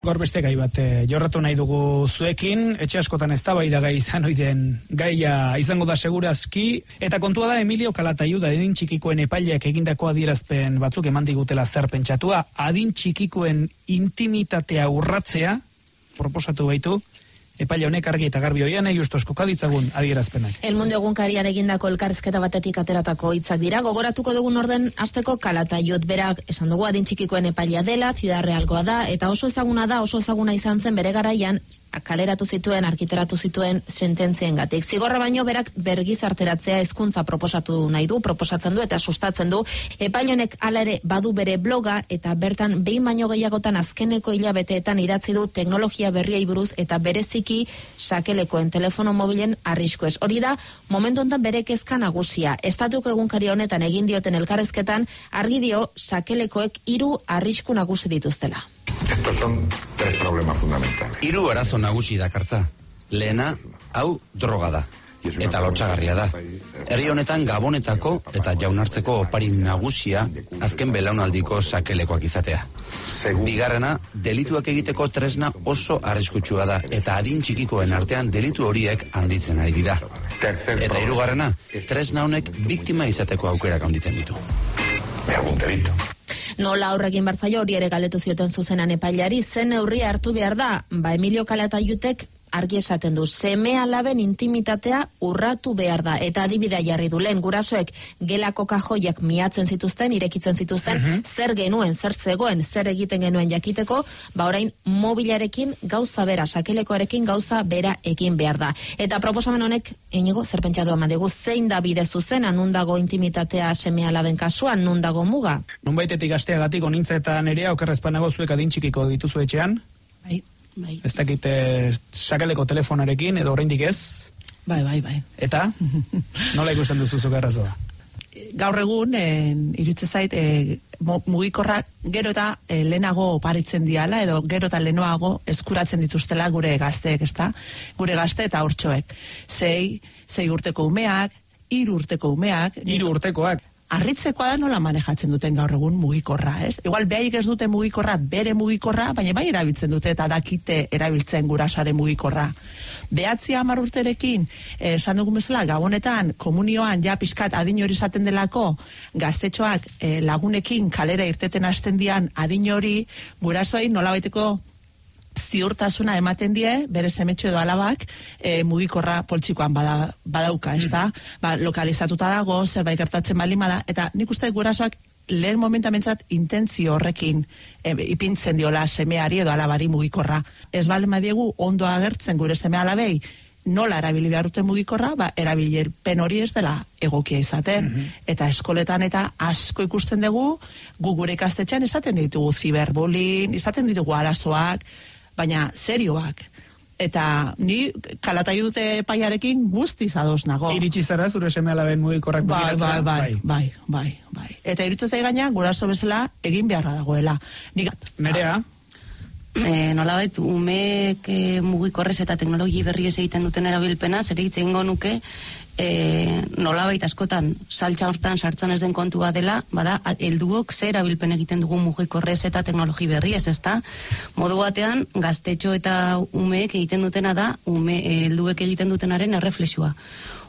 Gaur beste gai bat eh, jorratu nahi dugu zuekin, etxe askotan ez da gai izan oiden gaia izango da segurazki, eta kontua da Emilio Kalataiu da adin txikikoen epaileak egindako adierazpen batzuk eman digutela zer pentsatua, adin txikikoen intimitatea urratzea, proposatu baitu, epaile honek argi eta garbi hoian nahi justu eskokaditzagun adierazpenak. El mundo egunkarian egindako elkarrizketa batetik ateratako hitzak dira, gogoratuko dugun orden asteko kalataiot berak esan dugu adin txikikoen epailea dela, Ciudad Realgoa da, eta oso ezaguna da, oso ezaguna izan zen bere garaian kaleratu zituen, arkiteratu zituen sententzien gatik. Zigorra baino berak bergiz arteratzea hezkuntza proposatu nahi du, proposatzen du eta sustatzen du. Epailonek ala ere badu bere bloga eta bertan behin baino gehiagotan azkeneko hilabeteetan idatzi du teknologia berriei buruz eta bereziki sakelekoen telefono mobilen arrisku ez. Hori da, momentu honetan bere kezka nagusia. Estatuko egunkari honetan egin dioten elkarrezketan argi dio sakelekoek hiru arrisku nagusi dituztela. Estos son tres problemas fundamentales. Hiru arazo nagusi dakartza. Lehena, hau droga da. Eta lotxagarria da. Herri honetan gabonetako eta jaunartzeko opari nagusia azken belaunaldiko sakelekoak izatea. Bigarrena, delituak egiteko tresna oso arriskutsua da eta adin txikikoen artean delitu horiek handitzen ari dira. Eta hirugarrena, tresna honek biktima izateko aukerak handitzen ditu. Algún delito. Nola aurrekin barzaio hori ere galdetu zioten zuzenan epailari, zen neurria hartu behar da, ba Emilio Kalataiutek argi esaten du, seme alaben intimitatea urratu behar da, eta adibidea jarri du lehen, gurasoek gelako kajoiak miatzen zituzten, irekitzen zituzten, mhm. zer genuen, zer zegoen, zer egiten genuen jakiteko, ba orain mobilarekin gauza bera, sakelekoarekin gauza bera egin behar da. Eta proposamen honek, inigo, zer pentsatu eman dugu, zein da bide zuzen, anundago intimitatea seme alaben kasuan, nundago muga? Nun baitetik asteagatik onintzetan ere, okerrezpanago zuek adintxikiko dituzu etxean? Bai. Bai. Ez dakit eh, sakaleko telefonarekin edo oraindik ez? Bai, bai, bai. Eta? Nola ikusten duzu zuke arrazoa? Gaur egun, eh, irutze zait, eh, mugikorra gero eta eh, lehenago oparitzen diala, edo gero eta lehenoago eskuratzen dituztela gure gazteek, ezta? Gure gazte eta hortxoek. Sei, sei urteko umeak, hiru urteko umeak. Hiru urtekoak arritzekoa da nola manejatzen duten gaur egun mugikorra, ez? Igual behaik ez dute mugikorra, bere mugikorra, baina bai erabiltzen dute eta dakite erabiltzen gurasare mugikorra. Behatzi hamar urterekin, eh, esan dugun bezala, gabonetan, komunioan, ja, pizkat, adin hori izaten delako, gaztetxoak eh, lagunekin kalera irteten hasten dian adin hori, gurasoai nola baiteko ziurtasuna ematen die, bere semetxo edo alabak, e, mugikorra poltsikoan bada, badauka, ez da? Mm. Ba, lokalizatuta dago, zerbait gertatzen balima da, eta nik uste gurasoak lehen momentamentzat intentzio horrekin e, ipintzen diola semeari edo alabari mugikorra. Ez bale diegu ondo agertzen gure seme alabei, nola erabili behar duten mugikorra, ba, pen hori ez dela egokia izaten. Mhm. Eta eskoletan eta asko ikusten dugu, gu gure ikastetxean izaten ditugu ziberbulin, izaten ditugu arazoak, baina serioak. Eta ni kalatai dute paiarekin guztiz ados nago. Iritsi zara zure seme alaben mugikorrak bai, bai, bai, bai, bai, bai. Eta iritsi zai gaina guraso bezala egin beharra dagoela. Nik Nerea? E, nola bait, umeek e, mugikorrez eta teknologi berri ez egiten duten erabilpena, zer egiten nuke, e, nolabait askotan saltza hortan sartzen ez den kontua dela, bada, helduok zer abilpen egiten dugu mugikorrez eta teknologi berri ez ezta. Modu batean, gaztetxo eta umeek egiten dutena da, ume, helduek egiten dutenaren erreflexua.